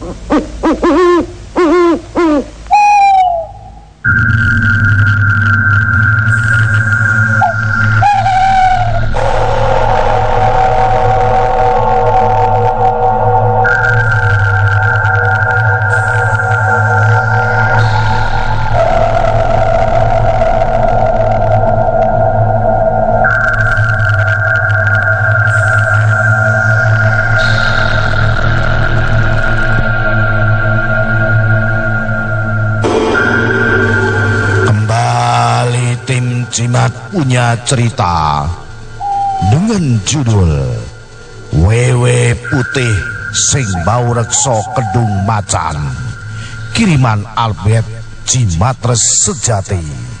Mm-hmm. Punya cerita dengan judul Wewe Putih Sing Bau Rekso Kedung Macan kiriman Albert Cimatres Sejati.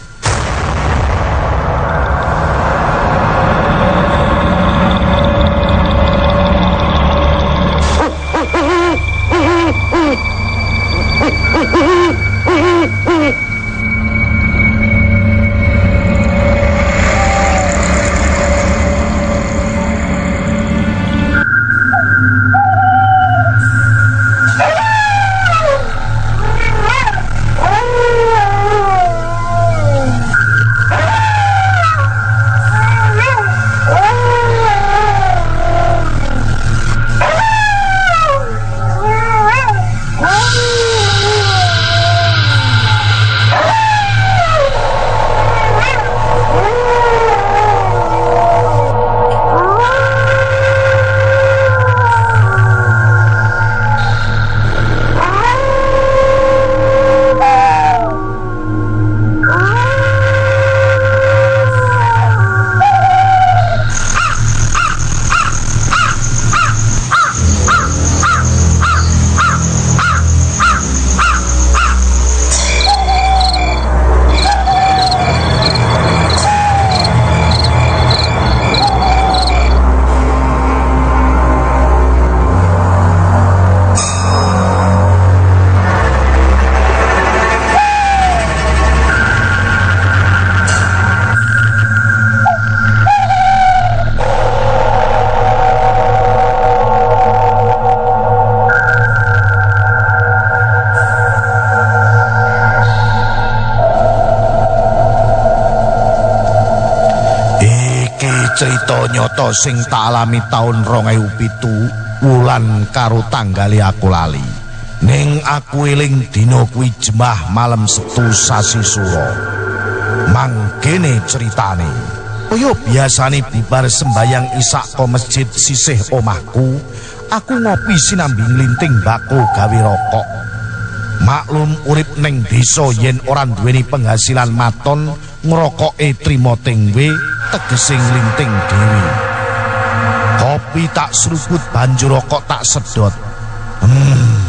Nyata sing tak alami taun 2007 wulan karo tanggali aku lali. Ning aku eling dina kuwi jemah malam setu sasi suro mangkene ceritane kaya biasane bibar sembayang isak ke masjid sisih omahku. Aku ngopi sinambi nglinting bako gawe rokok maklum urip ning desa yen ora duweni penghasilan maton ngrokoke trimo tengwe tegesing linting dewi kopi tak seruput banjur rokok tak sedot. Hmm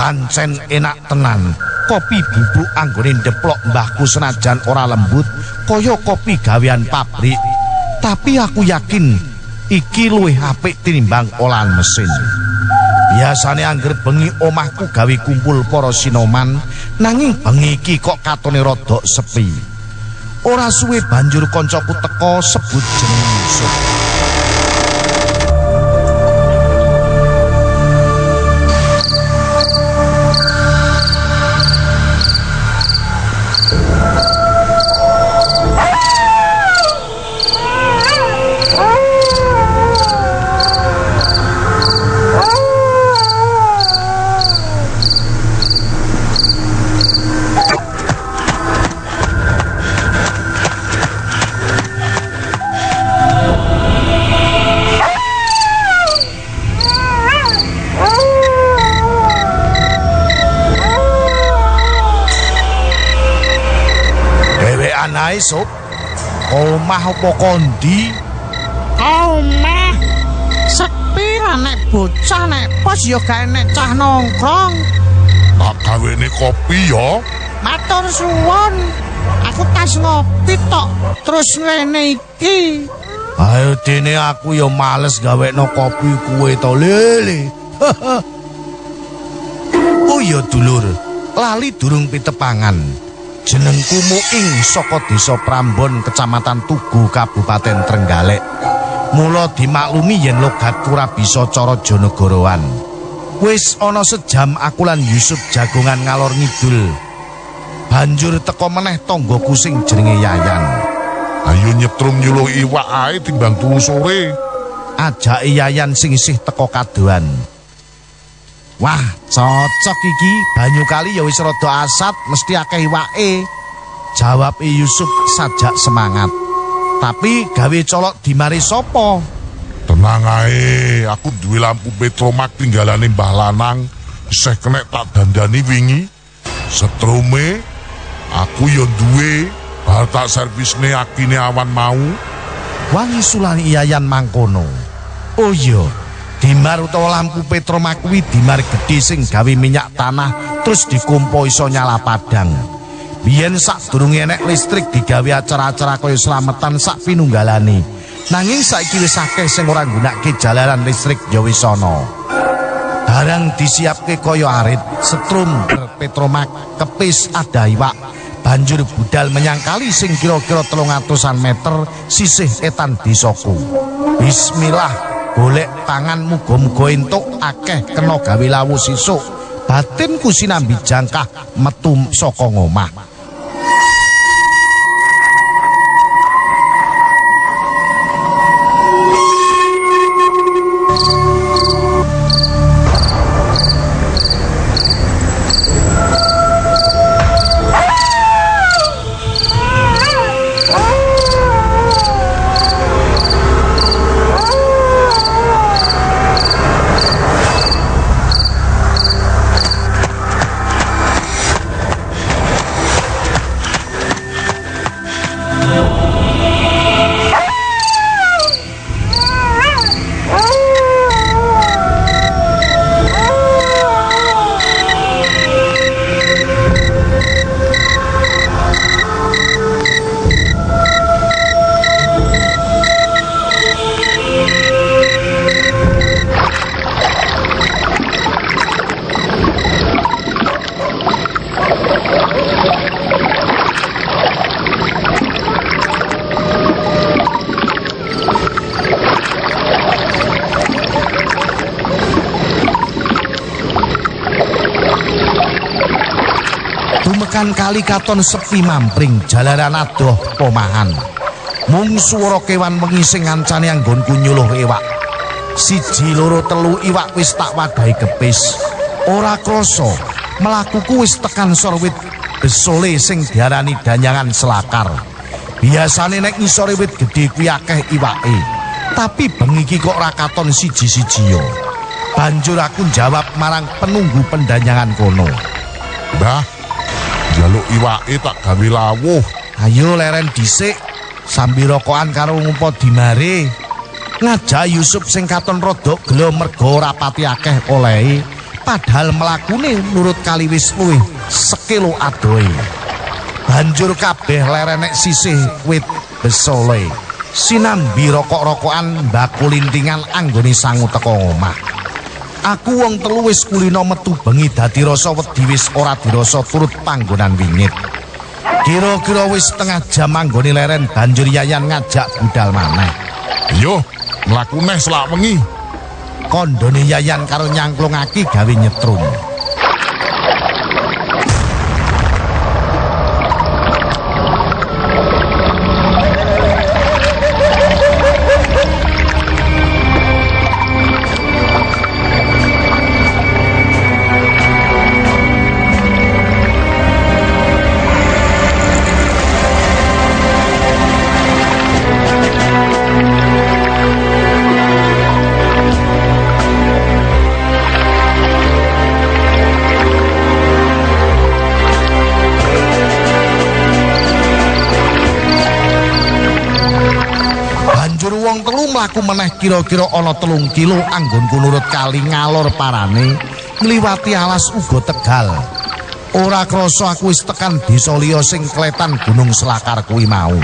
pancen enak tenan. Kopi bubuk anggone deplok mbahku senajan ora lembut kaya kopi gawean pabrik. Tapi aku yakin iki luwih apik tinimbang olahan mesin biasane angger bengi omahku gawe kumpul para sinoman nanging bengi iki kok katone rodok sepi. Ora suwe banjur kancaku teka sebut jeneng Yusuf esuk omah apa kondi? Omah sepi nek bocah nek pos ya gawe nek cah nongkrong. Tak gawene kopi ya. Matur suwun aku tas ngopi tok terus ngene iki. Ayo dene aku ya males gawe no kopi kue to lele oh ya dulur. Lali durung pitepangan jenengku muing saka desa Prambon kecamatan Tugu Kabupaten Trenggalek Mula dimaklumi yen logat ora bisa cara Janagarawan. Wis ana sejam aku lan Yusuf jagongan ngalor ngidul. Banjur teko meneh tanggoku sing jenenge Yayan. Ayo nyetrum nyuluh iwak ae timbang turu sore. Ajake Yayan sing isih teko kadoan. Wah, cocok iki. Banyu kali ya wis rada asat, mesti akeh iwake. Jawab Yusuf sajak semangat. Tapi gawe colok dimari sapa? Tenang ae, aku duwe lampu petromak tinggalane Mbah Lanang. Isih kenek tak dandani wingi. Setrume aku yo duwe bar tak servisne akine awan mau. Wangi sulani Yayan mangkono. Oh iya, dimar utawa lampu petromak kuwi dimar gedhe sing gawe minyak tanah terus dikumpo iso nyala padang. Biyen sak durunge enek listrik digawe acara-acara kaya slametan sak pinunggalane. Nanging saiki wis akeh sing ora nggunakake jalanan listrik ya wis ana. Barang disiapke kaya arit, setrum petromak, kepis ada iwak. Banjur budal menyang kali sing kira-kira 300-an meter sisih etan desaku. Bismillah, golek tangan muga-muga entuk akeh kena gawe lawu sisuk. Batinku sinambi jangkah metu saka ngomah. Katon sepi mampring jalaran adoh pomahan. Mung swara kewan wengi sing ngancani anggonku nyuluh iwak. Siji loro telu iwak wis tak wadahi kepis. Ora krasa mlakuku wis tekan sorwit besole sing diarani danyangan selakar. Biasane nek ngisore wit gedhe kuwi akeh iwake. Tapi bengi iki kok ora katon siji-siji yo. Banjur aku jawab marang penunggu pendanyangan kono. Mbah, jaluk iwake tak gawe lawuh. Ayo leren dhisik sambil rokokan karo ngumpa dimare. Ngajak Yusuf sing katon rada gelo merga ora pati akeh olehe, padahal mlakune nurut kali wis luwih sekilo adohe. Banjur kabeh lerenek sisih wit besole. Sinambi rokok-rokokan mbakul lintingan anggone sangu teko omah. Aku wong telu wis kulino metu bengi dadi rasa wedi wis ora dirasa turut panggonan wingit. Kira-kira wis setengah jam anggone leren banjur Yayan ngajak budal maneh. Yo, mlaku neh selak wengi. Kondone Yayan karo nyangklungake gawe nyetrum. Mlaku meneh kira-kira ana telung kilo anggonku nurut kali ngalor parane ngliwati alas uga tegal. Ora krasa aku wis tekan desa liya sing kletan Gunung Selakar kuwi mau.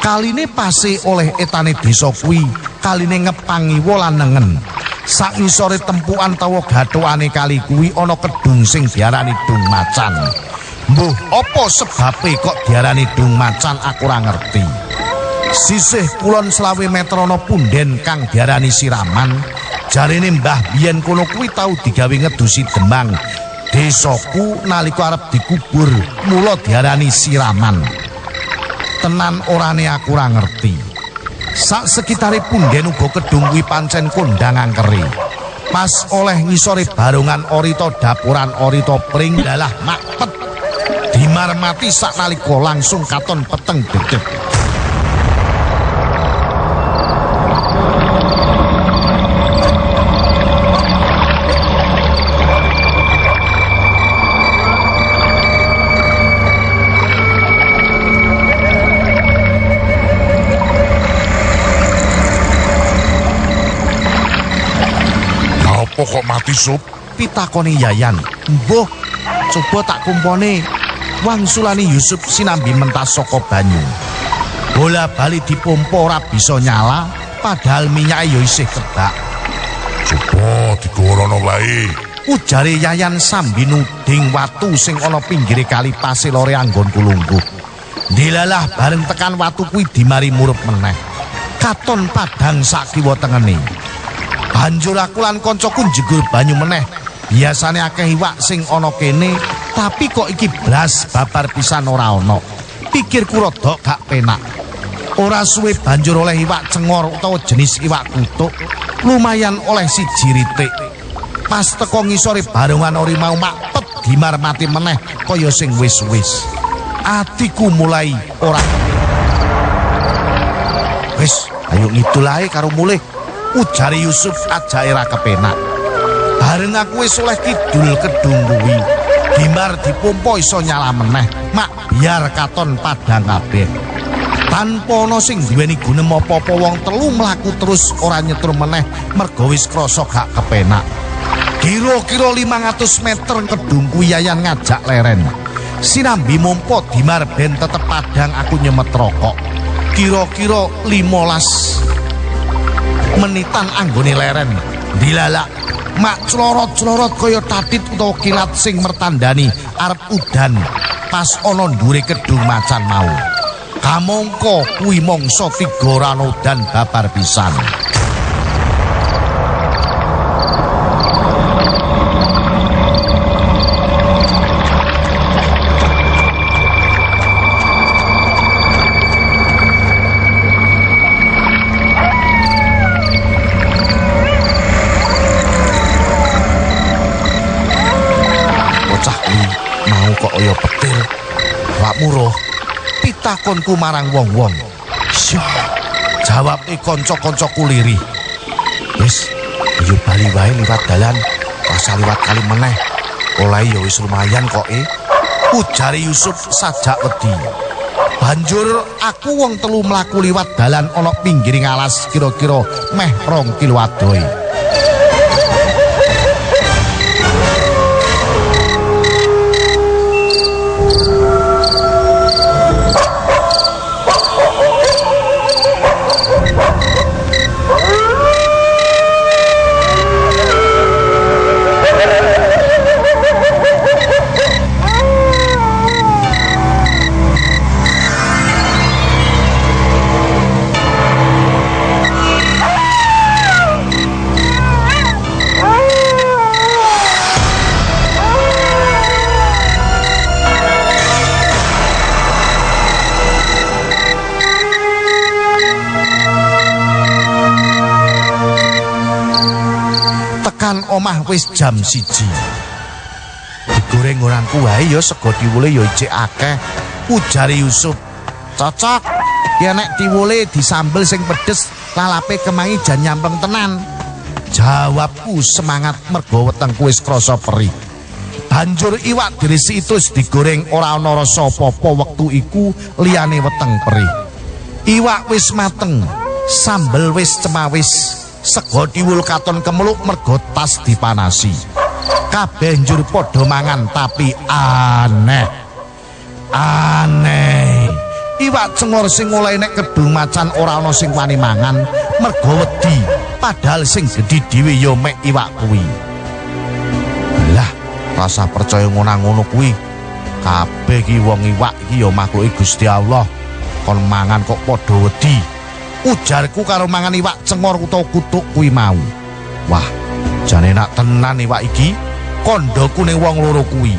Kaline pase oleh etane desa kuwi, kaline ngepangi wolanengen. Sak ngisore tempuan tawa gathokane kali kuwi ana kedung sing diarani Dung Macan. Mbuh, apa sebabe kok diarani Dung Macan aku ora ngerti. Sisih kulon selawe metrono punden kang diarani siraman, jarene mbah biyen kono kuwi tau digawe ngedusi demang. Desaku nalika arep dikubur, mula diarani siraman. Tenan orane aku ora ngerti. Sak sekitare punden uga kedung kuwi pancen kondang angkeri. Pas oleh ngisore barongan orito dapuran orito pring dalah makpet. Dimar mati sak nalika langsung katon peteng dedet. Apa kok mati sup? pitakoni Yayan. Mbah, coba tak kumpone. Wangsulani Yusuf sinambi mentas saka banyu. Bola bali dipompo ora bisa nyala, padahal minyak ya isih kedak. Coba digorono wae. Ujare Yayan sambi nuding watu sing ana pinggire kali pasir lore anggon kulungguh. Dilalah bareng tekan watu kuwi dimari murup meneh. Katon padang sak kiwa tengene. Banjur aku lan kancaku jegur banyu meneh. Biasane akeh iwak sing ana kene, tapi kok iki blas babar pisan ora ana. Pikirku rada gak penak. Ora suwe banjur oleh iwak cengor utawa jenis iwak kutuk, lumayan oleh siji ritik. Pas teko ngisore barongan ori mau makpet dimar mati meneh kaya sing wis-wis. Atiku mulai ora Wis, ayo ngidul ae karo mulih. Ujare Yusuf ajake ra kepenak. Bareng aku wis oleh kidul kedung kuwi. Dimar dipompo iso nyala meneh. Mak biar katon padang kabeh. Tanpa ana sing duweni gunem apa-apa wong telu mlaku terus ora nyetur meneh mergo wis krasa gak kepenak. Kira-kira 500 meter kedung kuwi yayan ngajak leren. Sinambi mompo dimar ben tetep padang aku nyemet rokok. Kira-kira 15 menitan anggone leren. Dilalak mak clorot-clorot kaya tatit utawa kilat sing mertandani arep udan pas ana ndure kedung macan mau. Kamangka kuwi mangsa tiga rano dan babar pisan. Awakmu roh pitakonku marang wong-wong. Syah, jawab e kanca-kancaku lirih. Wis, ayo bali wae liwat dalan, rasa liwat kali meneh. Oleh ya wis lumayan kok e. Ujare Yusuf sajak wedi. Banjur aku wong telu mlaku liwat dalan ana pinggiring alas kira-kira meh rong kilo adohe. Omah wis jam siji. Digoreng orangku wae ya sego diwule ya ijek akeh. Ujare Yusuf, cocok. Ya nek diwule disambel sing pedes, lalape kemangi jan nyampeng tenan. Jawabku semangat mergo wetengku wis krasa perih. Banjur iwak dirisi terus digoreng ora ana rasa apa-apa wektu iku liyane weteng perih. Iwak wis mateng, sambel wis cemawis, sego diwul katon kemeluk mergo tas dipanasi. Kabeh njur padha mangan tapi aneh. Aneh. Iwak cengor sing mulai nek kedung macan ora ana sing wani mangan mergo wedi. Padahal sing gedhi dhewe ya mek iwak kuwi. Lah, rasa percaya ngono-ngono kuwi. Kabeh iki wong iwak iki ya makhluke Gusti Allah. kon mangan kok padha wedi. Ujarku karo mangan iwak cengor utawa kutuk kuwi mau. Wah, jane nak tenan iwak iki kondoku ning wong loro kuwi.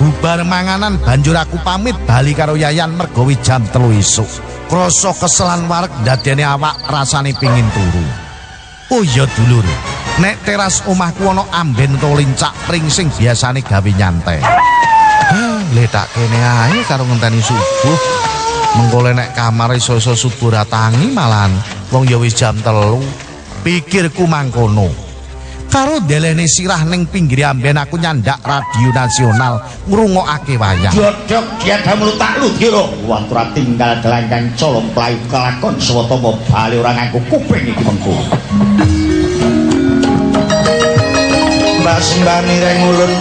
Bubar manganan banjur aku pamit bali karo Yayan mergo jam telu isuk. Krasa keselan wareg ndadene awak rasane pingin turu. Oh iya dulur, nek teras omahku ana amben utawa lincak pring sing biasane gawe nyantai. Hah, letak kene ae karo ngenteni subuh. Mengko le nek kamar iso-iso subuh ratangi malahan wong ya wis jam telu. Pikirku mangkono. Karo delene sirah ning pinggir amben aku nyandak radio nasional ngrungokake wayang. Jodhok diadamu tak ludira. Watura tinggal gelanggang colong playu kelakon swatama bali ora nganggo kuping iki mengko. Mbak Sembah mireng ulun.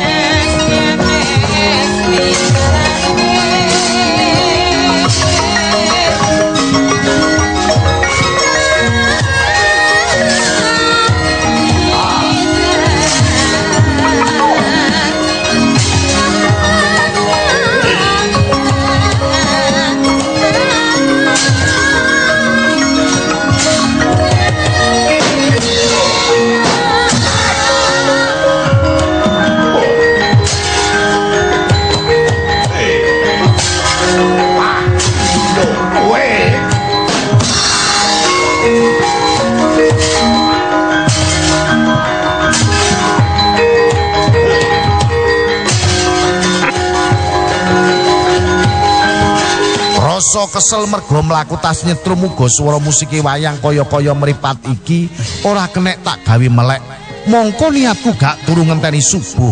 Rasa kesel mergo mlaku tas nyetrum uga swara musike wayang kaya-kaya mripat iki ora kenek tak gawe melek. Mongko niatku gak turu ngenteni subuh,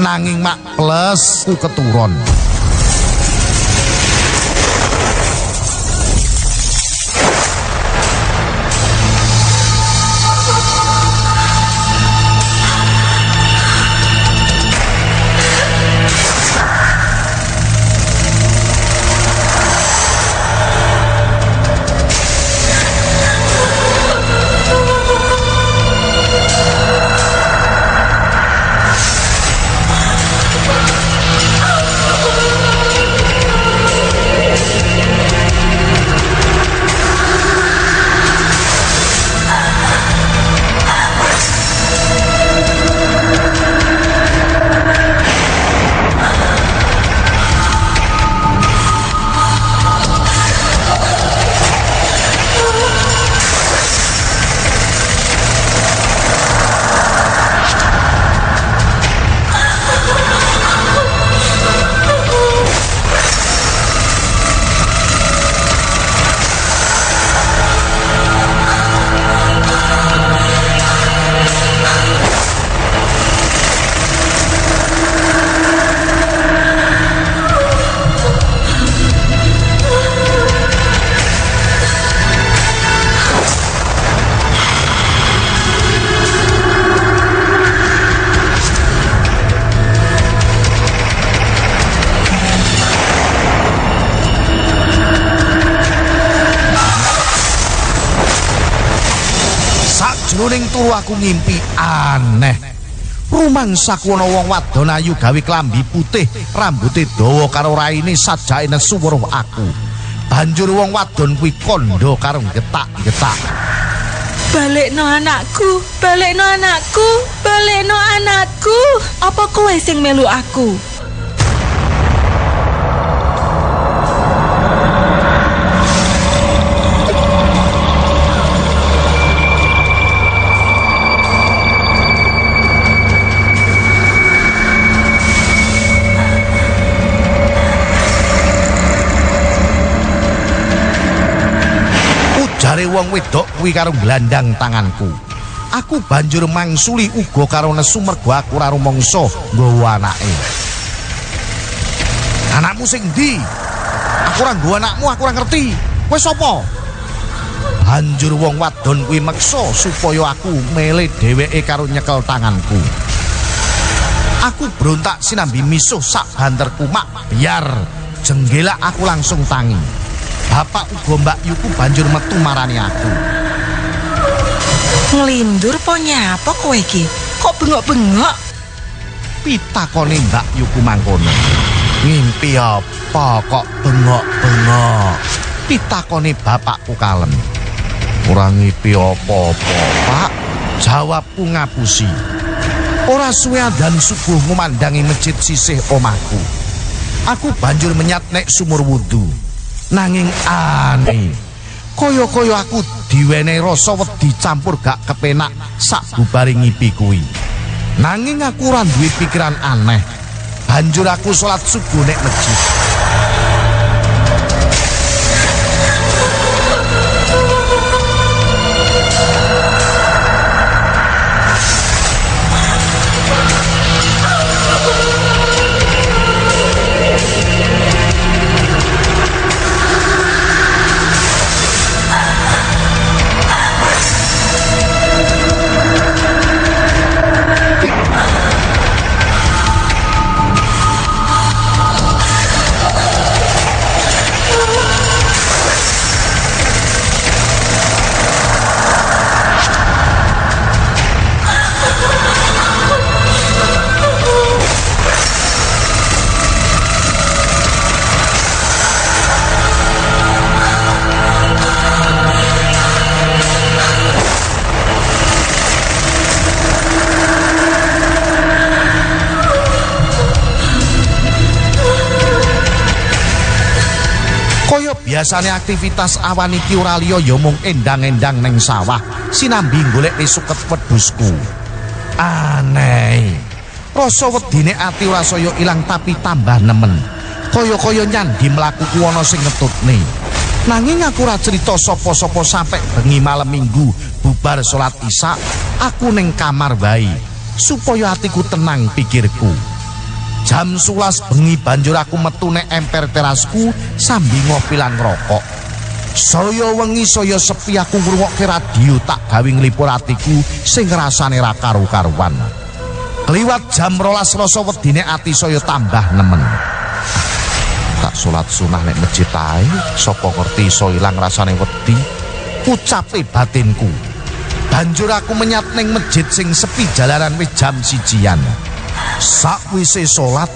nanging mak plus ku keturon. Aku ngimpi aneh. Rumangsaku ana wong wadon ayu gawe klambi putih, rambuté dawa karo raine sajake nesu weruh aku. Banjur wong wadon kuwi kandha karo getak-getak. Balekno anakku, balekno anakku, balekno anakku. Apa kowe sing melu aku? Wong wedok kuwi karo glandang tanganku. Aku banjur mangsuli uga karo nesu mergo aku ora rumangsa nggawa anake. Anakmu sing ndi? Aku ora nggawa anakmu, aku ora ngerti. Kowe sapa? Banjur wong wadon kuwi meksa supaya aku mele dheweke karo nyekel tanganku. Aku berontak sinambi misuh sak banterku mak biar jenggelak aku langsung tangi. Bapak uga Mbak Yuku banjur metu marani aku. Nglindur po nyapa kowe iki? Kok bengok-bengok? Pitakone Mbak Yuku mangkono. Ngimpi apa kok bengok-bengok? pitakone bapakku kalem. Ora ngipi apa-apa, Pak. Jawabku ngapusi. Ora suwe dan subuh ngumandangi masjid sisih omahku. Aku banjur menyat nek sumur wudu. Nanging aneh. Kaya-kaya aku diwenehi rasa wedi campur gak kepenak sak bubare ngipi kuwi. Nanging aku ora duwe pikiran aneh. Banjur aku salat subuh nek masjid. Biasane aktivitas awan iki ora liya ya mung endang-endang ning sawah sinambi golek suket wedhusku. Aneh. Rasa wedine ati ora saya ilang tapi tambah nemen. Kaya-kaya nyandi mlakuku ana sing ngetutne. Nanging aku ora cerita sapa-sapa sampe bengi malam Minggu bubar salat Isya, aku ning kamar wae supaya atiku tenang pikirku. Jam sulas bengi banjur aku metu nek emper terasku sambil ngopi lan ngerokok. Saya wengi saya sepi aku ngrungokke radio tak gawe nglipur atiku sing rasane ra karu-karuan. Kliwat jam rolas rasa wedine ati saya tambah nemen. Tak salat sunah nek masjid ae, sapa ngerti iso ilang rasane wedi. Ucape batinku. Banjur aku menyat ning masjid sing sepi jalanan wis jam sijian. Sakwise salat,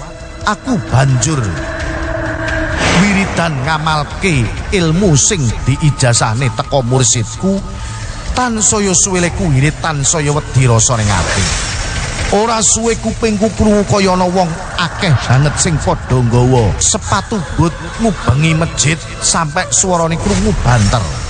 aku banjur wiridan ngamalke ilmu sing diijazahne teko mursidku tansaya suwele kuwirit tansaya wedi rasa ning ati. Ora suwe kupingku krungu kaya ana wong akeh banget sing padha nggawa sepatu boot ngubengi masjid sampe swarane krungu banter.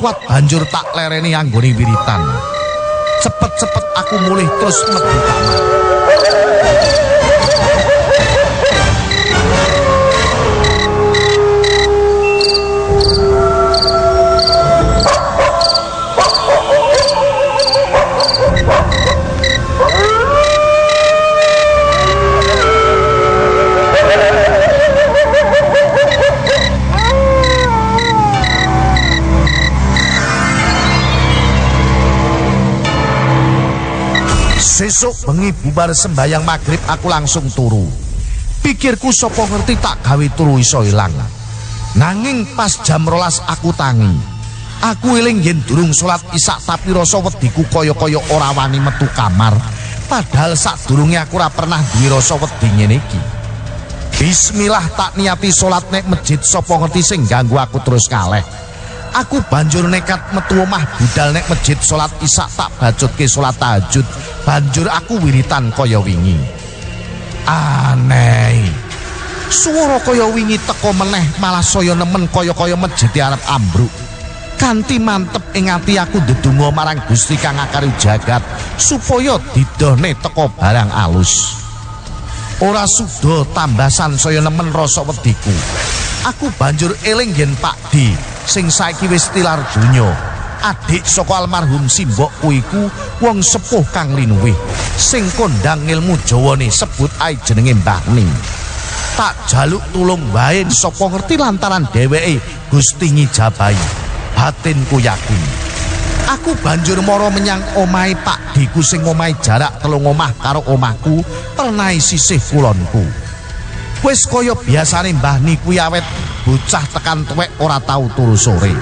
Kuat banjur tak lereni anggone wiritan. Cepet-cepet aku mulih terus mlebu kamar. Sesuk bengi bubar sembayang maghrib aku langsung turu. Pikirku sapa ngerti tak gawe turu iso ilang. Nanging pas jam rolas aku tangi. Aku eling yen durung salat isak tapi rasa wediku kaya-kaya ora wani metu kamar. Padahal sadurunge aku ora pernah duwe rasa wedi ngene iki. Bismillah tak niati salat nek masjid sapa ngerti sing ganggu aku terus kaleh. Aku banjur nekat metu omah budal nek masjid salat isak tak bacutke salat tahajud. Banjur aku wiritan kaya wingi. Aneh. Suara kaya wingi teko meneh malah saya nemen kaya-kaya masjid arep ambruk. Kanti mantep ing ati aku ndedonga marang Gusti Kang Akari jagat supaya didone teko barang alus. Ora sudo tambasan saya nemen rasa wediku. Aku banjur eling yen Pak D sing saiki wis tilar donya. Adik saka almarhum simbokku iku wong sepuh kang linuwih sing kondang ilmu Jawane sebut ae jenenge Mbah Ning. Tak jaluk tulung wae sapa ngerti lantaran dheweke Gusti ngijabahi. Batinku yakin. Aku banjur mara menyang omahe Pak Diku sing omahe jarak telung omah karo omahku pernah sisih kulonku. Wis kaya biasane Mbah Niku awet bocah tekan tuwek ora tau turu sore.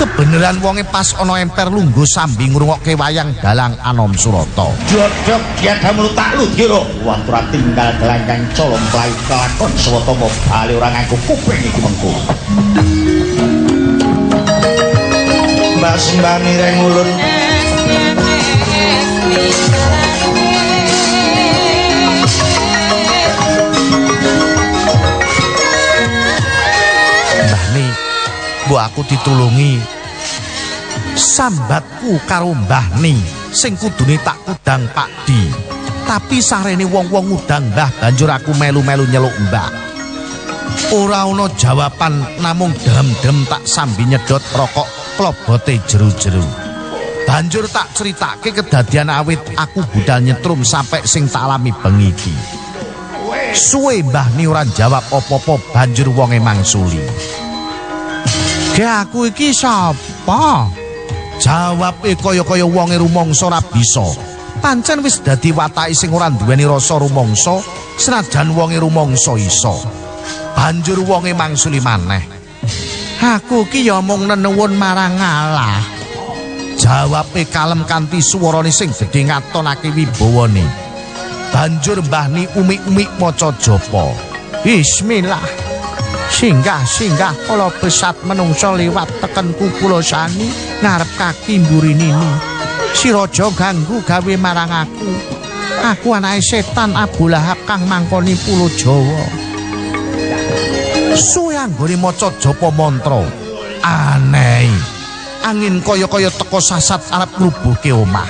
Kebeneran wonge pas ana emper lungguh sambi ngrungokke wayang dalang Anom Surata. Jodhok tiada mulut tak ludiro. Waktu ra tinggal gelanggang colong mlayu kelakon sawetama bali ora nganggo kuping iki mengko. Mbak sembah mireng ulun. Mbok aku ditulungi. Sambatku karo Mbah Ni sing kudune tak kudang Pak Di. Tapi sarene wong-wong ngudang Mbah banjur aku melu-melu nyeluk Mbah. Ora ana jawaban namung dem-dem tak sambi nyedot rokok klobote jeru-jeru. Banjur tak critake kedadian awit aku budal nyetrum sampai sing tak alami bengi iki. Suwe Mbah Ni ora jawab apa-apa banjur wonge mangsuli. Ge aku iki sapa? Jawabe kaya-kaya wonge rumangsa ora bisa. Pancen wis dadi watake sing ora duweni rasa rumangsa, senajan wonge rumangsa iso. Banjur wonge mangsuli maneh. Aku ki ya mung nenuwun marang Allah. Jawabe kalem kanthi suwarane sing gedhe ngatonake wibawane. Banjur Mbah Ni umi-umi maca japa. Bismillah. Singgah singgah kala besat menungso liwat tekenku kula sani ngarep kaki mburinini. Si raja ganggu gawe marang aku. Aku anake setan Abu Lahab kang mangkoni pulo Jawa. Suwe anggone maca japa mantra. Aneh. Angin kaya-kaya teka sasat arep ngrubuhke omah.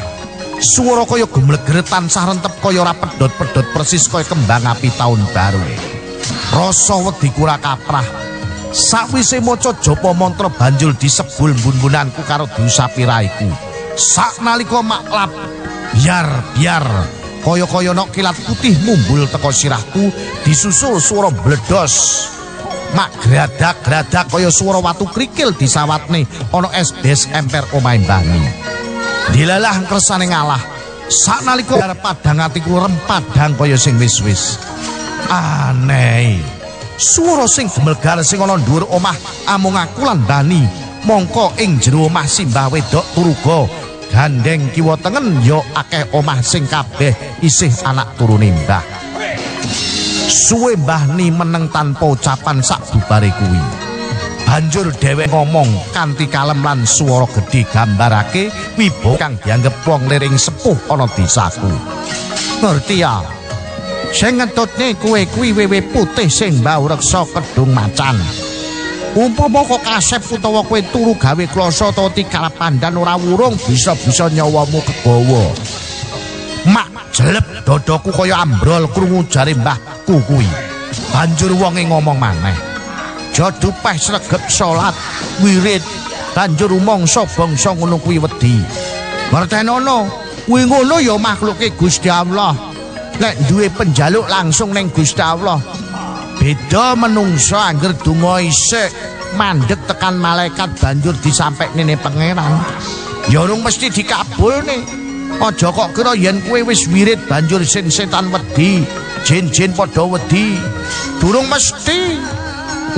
Suara kaya gumlegere tansah rentep kaya ora pedhot-pedhot persis kaya kembang api taun baru. Rasa wedi kura kaprah. Sakwise maca japa mantra banjur disebul bun-bunanku karo dosa piraiku. Sak nalika maklap biar biar kaya-kaya nok kilat putih mumbul teko sirahku disusul swara bledos. Mak gradak-gradak kaya swara watu krikil disawatne ana SBS emper omahe Mbah Ni. Dilalah kersane ngalah. Saknalika padhang atiku rempadhang kaya sing wis-wis. Aneh. Swara sing gemelgar sing ana dhuwur omah amung aku lan Bani. Mongko ing jero omah simbah wedok turuga gandeng kiwa tengen ya akeh omah sing kabeh isih anak turune Mbah. Suwe Mbah Ni meneng tanpa ucapan sak bubare kuwi. Banjur dhewek ngomong kanthi kalem lan swara gedhe gambarake wibawa kang dianggep wong liring sepuh ana desaku. Ngerti ya? Sing ngentutne kuwe kuwi wewe putih sing mbau reksa kedung macan. Umpama kok kasep utawa kowe turu gawe kloso utawa tikal pandan ora wurung bisa-bisa nyawamu kebawa. Mak jeleb dodoku kaya ambrol krungu jare mbahku kuwi. Banjur wonge ngomong maneh. Jodu peh sregep salat, wirid, banjur rumangsa bangsa ngono kuwi wedi. Ngertenono, kuwi ngono ya makhluke Gusti Allah. Lek duwe penjaluk langsung ning Gusti Allah. Beda menungso angger donga isik mandek tekan malaikat banjur disampekne ning pangeran. Ya urung mesti dikabulne. Aja kok kira yen kowe wis wirid banjur sin setan wedi, jin-jin padha wedi. Durung mesti.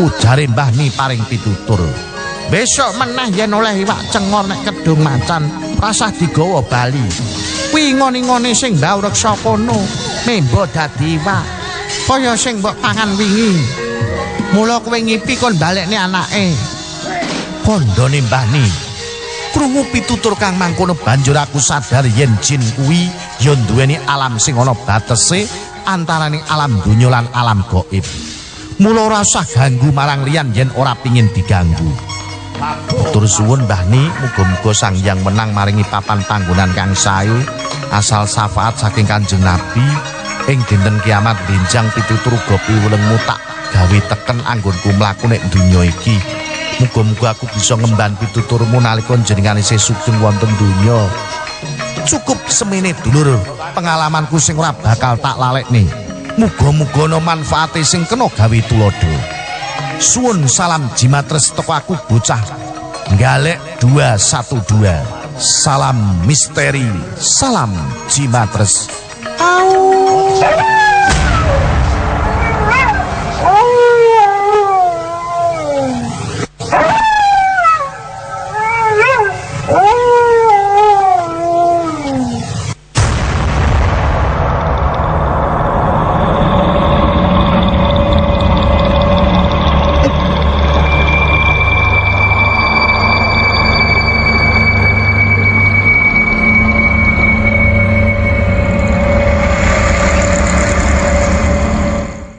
Ujare Mbah Ni paring pitutur. Besok meneh yen oleh iwak cengor nek kedung macan, rasah digawa bali. Kuwi ngoni-ngoni sing ndawur reksa kono, membo dadi iwak. Kaya sing mbok pangan wingi. Mula kowe ngipi kon balekne anake. Kondone Mbah Ni. Krungu pitutur kang mangkono banjur aku sadar yen jin kuwi ya duweni alam sing ana batese antaraning alam donya lan alam gaib. Mula ora usah ganggu marang liyan yen ora pingin diganggu. Tur suwun Mbah Ni, muga-muga Sang Hyang menang maringi papan panggonan kang sae asal syafaat saking Kanjeng Nabi ing dinten kiamat benjang pitutur uga piwulengmu tak gawe teken anggonku mlaku nek donya iki. Muga-muga aku bisa ngemban pituturmu nalika jenengane isih sugeng wonten donya. Cukup semene dulur, pengalamanku sing ora bakal tak lalekne. Muga-muga ana manfaate sing kena gawe tulodo. Suwun salam jimatres teko aku bocah Galek 212 Salam misteri Salam jimatres Au.